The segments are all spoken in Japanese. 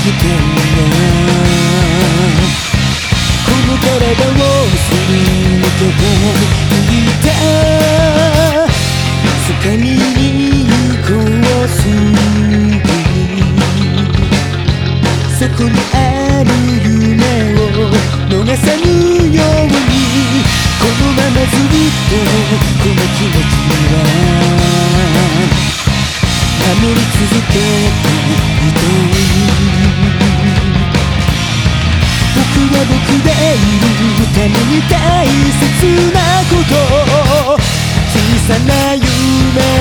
この時間がこの体をすり抜けていた掴みに行こうすぐそこにある夢を逃さぬようにこのままずっとこの気持ちは守り続けてい。た僕僕でいるために大切なこと小さな夢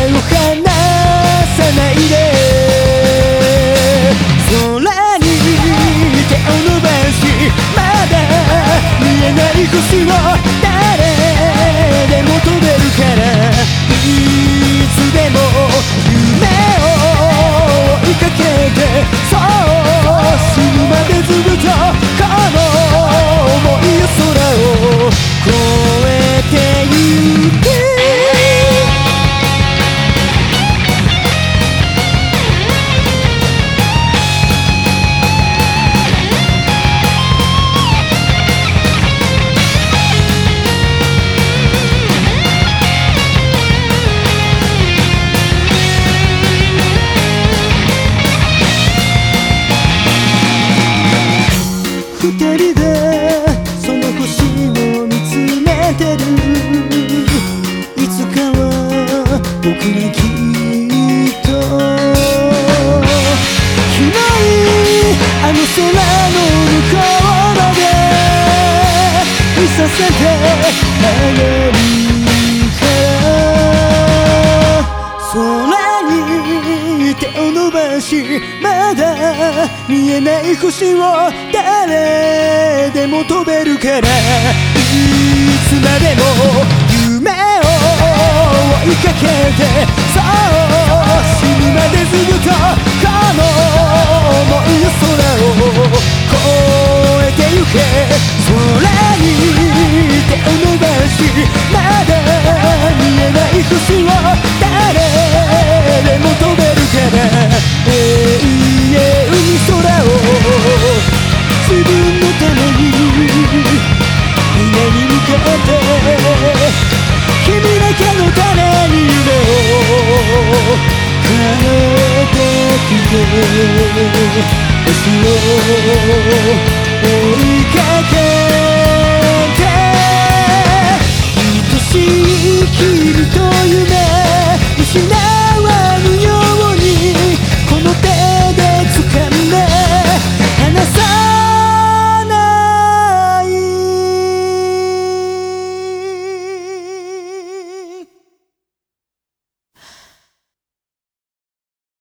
を離さないで空に手を伸ばしまだ見えない星を光でその星を見つめてる。いつかは僕にきっと。広いあの空の向こうまで見させてあげる。飛ばしまだ見えない星を誰でも飛べるから。いつまでも夢を追いかけてそう死ぬまでずっと永遠に空を自分のために夢に向かって君だけのために夢を変えてきて星を追いかける